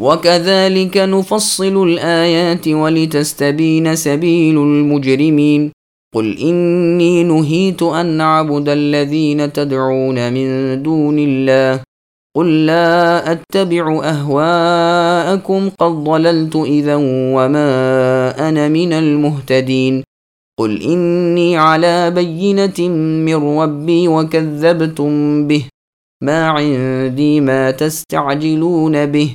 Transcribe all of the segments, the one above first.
وكذلك نفصل الآيات ولتستبين سبيل المجرمين. قل إني نهيت أن أعبد الذين تدعون من دون الله. قل لا أتبع أهواءكم قد ضللت إذا وما أنا من المهتدين. قل إني على بينة من ربي وكذبتم به. ما عندي ما تستعجلون به.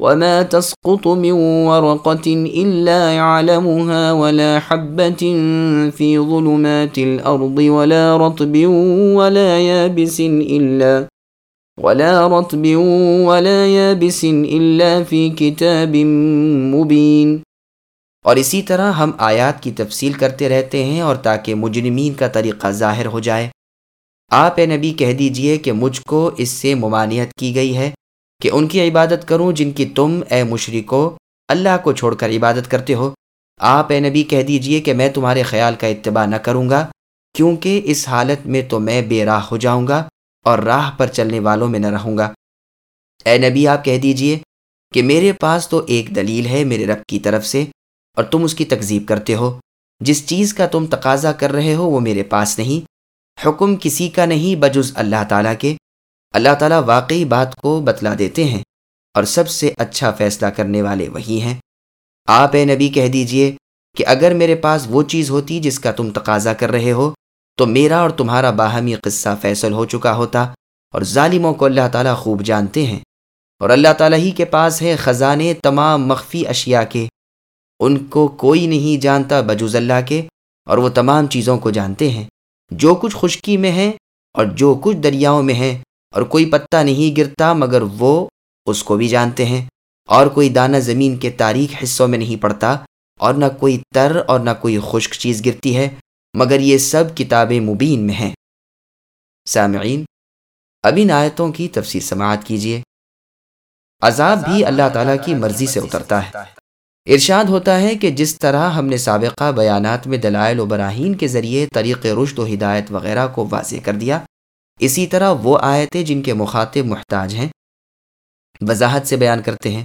وما تسقط من ورقة إلا يعلمها ولا حبة في ظلمات الأرض ولا رطب ولا يابس إلا ولا رطب ولا يابس إلا في كتاب مبين۔ اور اسی طرح ہم آیات کی تفصیل کرتے رہتے ہیں اور تاکہ مجرمین کا طریقہ ظاہر ہو جائے۔ آپ اے نبی کہہ دیجیے کہ مجھ کو اس سے ممانعت کی گئی ہے۔ کہ ان کی عبادت کروں جن کی تم اے مشرکو اللہ کو چھوڑ کر عبادت کرتے ہو۔ آپ اے نبی کہہ دیجیے کہ میں تمہارے خیال کا اتباع نہ کروں گا، کیونکہ اس حالت میں تو میں بے راہ ہو جاؤں گا اور راہ پر چلنے والوں میں نہ رہوں گا۔ اے نبی، آپ کہہ دیجیے کہ میرے پاس تو ایک دلیل ہے میرے رب کی طرف سے اور تم اس کی تکذیب کرتے ہو۔ جس چیز کا تم تقاضا کر رہے ہو وہ میرے پاس نہیں۔ حکم کسی کا نہیں بجز اللہ تعالیٰ کے۔ اللہ تعالیٰ واقعی بات کو بتلا دیتے ہیں اور سب سے اچھا فیصلہ کرنے والے وہی ہیں۔ آپ اے نبی کہہ دیجیے کہ اگر میرے پاس وہ چیز ہوتی جس کا تم تقاضا کر رہے ہو، تو میرا اور تمہارا باہمی قصہ فیصل ہو چکا ہوتا اور ظالموں کو اللہ تعالیٰ خوب جانتے ہیں۔ اور اللہ تعالیٰ ہی کے پاس ہے خزانے تمام مخفی اشیاء کے۔ ان کو کوئی نہیں جانتا بجوز اللہ کے اور وہ تمام چیزوں کو جانتے ہیں۔ جو کچھ خشکی میں ہے اور جو کچھ دریاؤں میں ہے اور کوئی پتا نہیں گرتا مگر وہ اس کو بھی جانتے ہیں۔ اور کوئی دانہ زمین کے تاریخ حصوں میں نہیں پڑتا اور نہ کوئی تر اور نہ کوئی خشک چیز گرتی ہے، مگر یہ سب کتاب مبین میں ہیں۔ سامعین، اب ان آیتوں کی تفسیر سماعت کیجیے عذاب بھی اللہ تعالیٰ کی مرضی سے اترتا ہے۔ ارشاد ہوتا ہے کہ جس طرح ہم نے سابقہ بیانات میں دلائل و براہین کے ذریعے طریق رشد و ہدایت وغیرہ کو واضح کر دیا اسی طرح وہ آیتیں جن کے مخاطب محتاج ہیں، وضاحت سے بیان کرتے ہیں،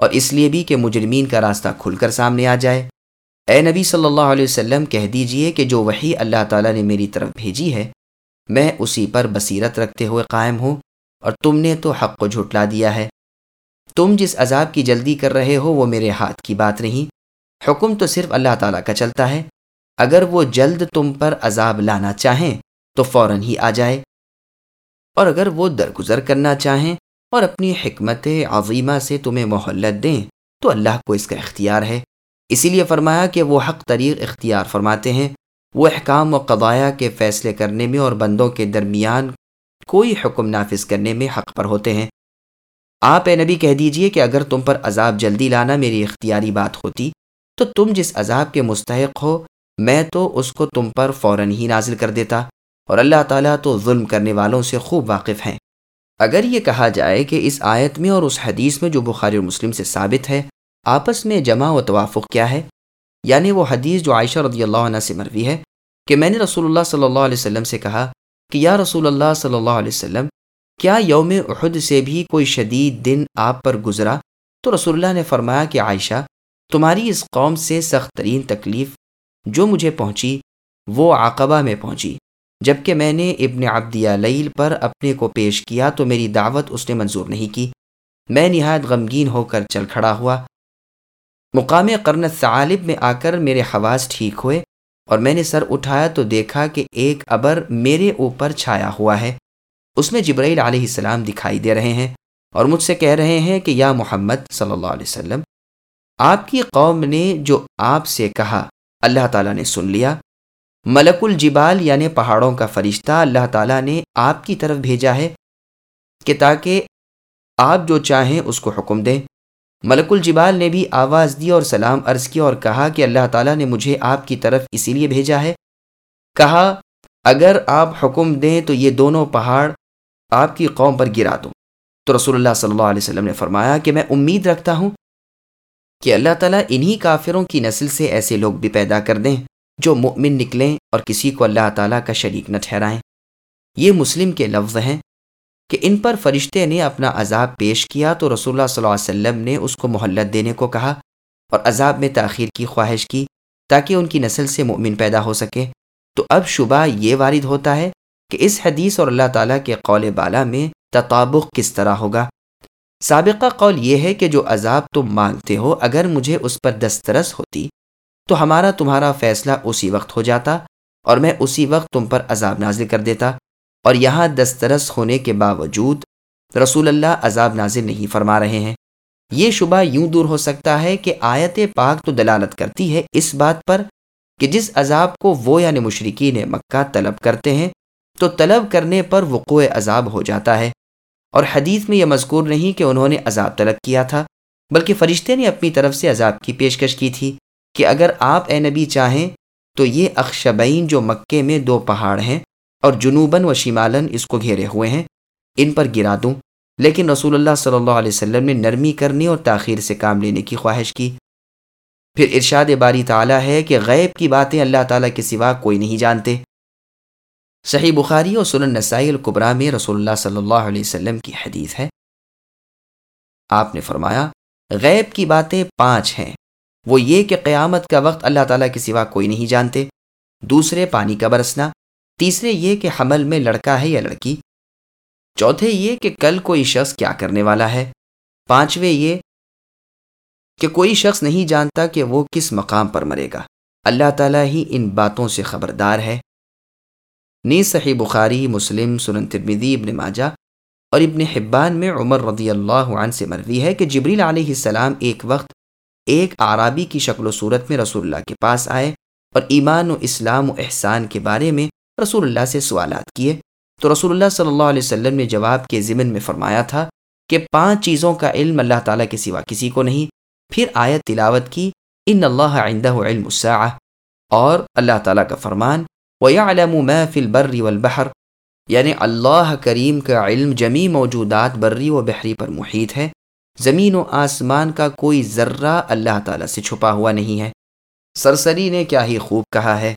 اور اس لیے بھی کہ مجرمین کا راستہ کھل کر سامنے آ جائے۔ اے نبی صلی اللہ علیہ وسلم، کہہ دیجیے کہ جو وہی اللہ تعالیٰ نے میری طرف بھیجی ہے، میں اسی پر بصیرت رکھتے ہوئے قائم ہوں، اور تم نے تو حق کو جھٹلا دیا ہے۔ تم جس عذاب کی جلدی کر رہے ہو، وہ میرے ہاتھ کی بات نہیں۔ حکم تو صرف اللہ تعالیٰ کا چلتا ہے۔ اگر وہ جلد تم پر عذاب لانا چاہیں، تو فوراً ہی آ جائے۔ اور اگر وہ درگزر کرنا چاہیں اور اپنی حکمت عظیمہ سے تمہیں مہلت دیں، تو اللہ کو اس کا اختیار ہے۔ اسی لیے فرمایا کہ وہ حق طریق اختیار فرماتے ہیں۔ وہ احکام و قضایا کے فیصلے کرنے میں اور بندوں کے درمیان کوئی حکم نافذ کرنے میں حق پر ہوتے ہیں۔ آپ اے نبی کہہ دیجیے کہ اگر تم پر عذاب جلدی لانا میری اختیاری بات ہوتی، تو تم جس عذاب کے مستحق ہو، میں تو اس کو تم پر فوراً ہی نازل کر دیتا۔ اور اللہ تعالیٰ تو ظلم کرنے والوں سے خوب واقف ہیں۔ اگر یہ کہا جائے کہ اس آیت میں اور اس حدیث میں جو بخاری و مسلم سے ثابت ہے، آپس میں جمع و توافق کیا ہے؟ یعنی وہ حدیث جو عائشہ رضی اللہ عنہ سے مروی ہے کہ میں نے رسول اللہ صلی اللہ علیہ وسلم سے کہا کہ یا رسول اللہ صلی اللہ علیہ وسلم، کیا یوم احد سے بھی کوئی شدید دن آپ پر گزرا؟ تو رسول اللہ نے فرمایا کہ عائشہ، تمہاری اس قوم سے سخت ترین تکلیف جو مجھے پہنچی، وہ عقبہ میں پہنچی۔ جبکہ میں نے ابن عبدیہ لیل پر اپنے کو پیش کیا تو میری دعوت اس نے منظور نہیں کی۔ میں نہایت غمگین ہو کر چل کھڑا ہوا۔ مقام قرنت ثعالب میں آ کر میرے حواس ٹھیک ہوئے اور میں نے سر اٹھایا تو دیکھا کہ ایک ابر میرے اوپر چھایا ہوا ہے۔ اس میں جبرائیل علیہ السلام دکھائی دے رہے ہیں اور مجھ سے کہہ رہے ہیں کہ یا محمد صلی اللہ علیہ وسلم، آپ کی قوم نے جو آپ سے کہا، اللہ تعالیٰ نے سن لیا۔ ملک الجبال یعنی پہاڑوں کا فرشتہ اللہ تعالیٰ نے آپ کی طرف بھیجا ہے کہ تاکہ آپ جو چاہیں اس کو حکم دیں۔ ملک الجبال نے بھی آواز دی اور سلام عرض کیا اور کہا کہ اللہ تعالیٰ نے مجھے آپ کی طرف اسی لیے بھیجا ہے۔ کہا، اگر آپ حکم دیں تو یہ دونوں پہاڑ آپ کی قوم پر گرا دوں۔ تو رسول اللہ صلی اللہ علیہ وسلم نے فرمایا کہ میں امید رکھتا ہوں کہ اللہ تعالیٰ انہی کافروں کی نسل سے ایسے لوگ بھی پیدا کر دیں۔ جو مؤمن نکلیں اور کسی کو اللہ تعالیٰ کا شریک نہ ٹھہرائیں۔ یہ مسلم کے لفظ ہیں کہ ان پر فرشتے نے اپنا عذاب پیش کیا تو رسول اللہ صلی اللہ علیہ وسلم نے اس کو محلت دینے کو کہا اور عذاب میں تاخیر کی خواہش کی تاکہ ان کی نسل سے مؤمن پیدا ہو سکے۔ تو اب شبہ یہ وارد ہوتا ہے کہ اس حدیث اور اللہ تعالیٰ کے قول بالا میں تطابق کس طرح ہوگا۔ سابقہ قول یہ ہے کہ جو عذاب تم مانگتے ہو اگر مجھے اس پر دسترس ہوتی تو ہمارا تمہارا فیصلہ اسی وقت ہو جاتا اور میں اسی وقت تم پر عذاب نازل کر دیتا اور یہاں دسترس ہونے کے باوجود رسول اللہ عذاب نازل نہیں فرما رہے ہیں۔ یہ شبہ یوں دور ہو سکتا ہے کہ آیت پاک تو دلالت کرتی ہے اس بات پر کہ جس عذاب کو وہ یعنی مشرقین مکہ طلب کرتے ہیں تو طلب کرنے پر وقوع عذاب ہو جاتا ہے۔ اور حدیث میں یہ مذکور نہیں کہ انہوں نے عذاب طلب کیا تھا، بلکہ فرشتے نے اپنی طرف سے عذاب کی پیشکش کی تھی۔ کہ اگر آپ اے نبی چاہیں تو یہ اخشبین جو مکے میں دو پہاڑ ہیں اور جنوباً و شمالن اس کو گھیرے ہوئے ہیں، ان پر گرا دوں۔ لیکن رسول اللہ صلی اللہ علیہ وسلم نے نرمی کرنے اور تاخیر سے کام لینے کی خواہش کی۔ پھر ارشاد باری تعالیٰ ہے کہ غیب کی باتیں اللہ تعالیٰ کے سوا کوئی نہیں جانتے۔ صحیح بخاری اور سنن نسائی القبرا میں رسول اللہ صلی اللہ علیہ وسلم کی حدیث ہے۔ آپ نے فرمایا، غیب کی باتیں پانچ ہیں۔ وہ یہ کہ قیامت کا وقت اللہ تعالیٰ کے سوا کوئی نہیں جانتے۔ دوسرے، پانی کا برسنا۔ تیسرے، یہ کہ حمل میں لڑکا ہے یا لڑکی۔ چوتھے، یہ کہ کل کوئی شخص کیا کرنے والا ہے۔ پانچویں، یہ کہ کوئی شخص نہیں جانتا کہ وہ کس مقام پر مرے گا۔ اللہ تعالیٰ ہی ان باتوں سے خبردار ہے۔ نیز صحیح بخاری، مسلم، سنن ترمیدی ابن ماجہ اور ابن حبان میں عمر رضی اللہ عنہ سے مروی ہے کہ جبریل علیہ السلام ایک وقت ایک عرابی کی شکل و صورت میں رسول اللہ کے پاس آئے اور ایمان و اسلام و احسان کے بارے میں رسول اللہ سے سوالات کیے۔ تو رسول اللہ صلی اللہ علیہ وسلم نے جواب کے ضمن میں فرمایا تھا کہ پانچ چیزوں کا علم اللہ تعالیٰ کے سوا کسی کو نہیں۔ پھر آیت تلاوت کی، ان اللہ عندہ علم الساعہ اور اللہ تعالیٰ کا فرمان، وَيَعْلَمُ مَا فِي الْبَرِّ وَالْبَحْرِ یعنی اللہ کریم کا علم جمی موجودات بری و بحری پر محیط ہے۔ زمین و آسمان کا کوئی ذرہ اللہ تعالیٰ سے چھپا ہوا نہیں ہے۔ سرسری نے کیا ہی خوب کہا ہے۔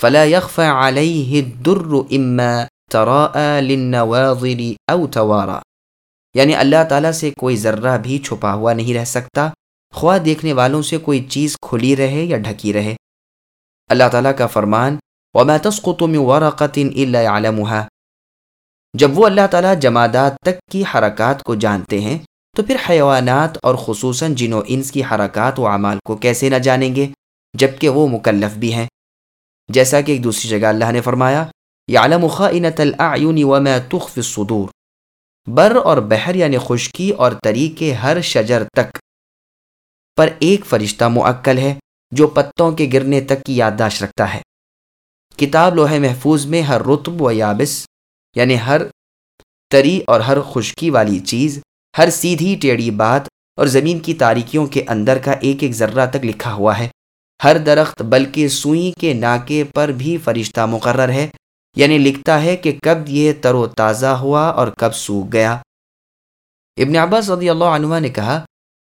فلا يخفى عليه الدر اما تراء للنواظر او توارا۔ یعنی اللہ تعالیٰ سے کوئی ذرہ بھی چھپا ہوا نہیں رہ سکتا۔ خواہ دیکھنے والوں سے کوئی چیز کھلی رہے یا ڈھکی رہے۔ اللہ تعالیٰ کا فرمان، وما تسقط من ورقة الا يعلمها۔ جب وہ اللہ تعالیٰ جمادات تک کی حرکات کو جانتے ہیں تو پھر حیوانات اور خصوصاً جن و انس کی حرکات و اعمال کو کیسے نہ جانیں گے جبکہ وہ مکلف بھی ہیں۔ جیسا کہ ایک دوسری جگہ اللہ نے فرمایا، یعلم خائنۃ الاعین وما تخفی الصدور بر اور بحر یعنی خشکی اور طریقے ہر شجر تک۔ پر ایک فرشتہ معقل ہے جو پتوں کے گرنے تک کی یادداشت رکھتا ہے۔ کتاب لوہے محفوظ میں ہر رتب و یابس یعنی ہر تری اور ہر خشکی والی چیز ہر سیدھی ٹیڑھی بات اور زمین کی تاریکیوں کے اندر کا ایک ایک ذرہ تک لکھا ہوا ہے۔ ہر درخت بلکہ سوئی کے ناکے پر بھی فرشتہ مقرر ہے یعنی لکھتا ہے کہ کب یہ تر و تازہ ہوا اور کب سوکھ گیا۔ ابن عباس رضی اللہ عنہ نے کہا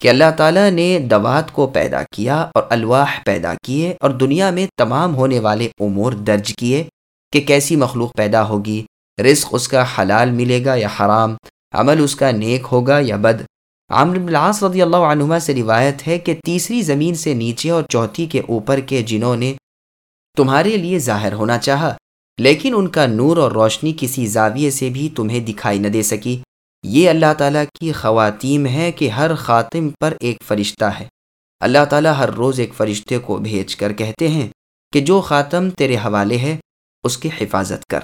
کہ اللہ تعالیٰ نے دوات کو پیدا کیا اور الواح پیدا کیے اور دنیا میں تمام ہونے والے امور درج کیے کہ کیسی مخلوق پیدا ہوگی، رزق اس کا حلال ملے گا یا حرام عمل اس کا نیک ہوگا یا بد؟ عامر بن العاص رضی اللہ عنہما سے روایت ہے کہ تیسری زمین سے نیچے اور چوتھی کے اوپر کے جنہوں نے تمہارے لیے ظاہر ہونا چاہا، لیکن ان کا نور اور روشنی کسی زاویے سے بھی تمہیں دکھائی نہ دے سکی۔ یہ اللہ تعالیٰ کی خواتین ہے کہ ہر خاتم پر ایک فرشتہ ہے۔ اللہ تعالیٰ ہر روز ایک فرشتے کو بھیج کر کہتے ہیں کہ جو خاتم تیرے حوالے ہے، اس کی حفاظت کر۔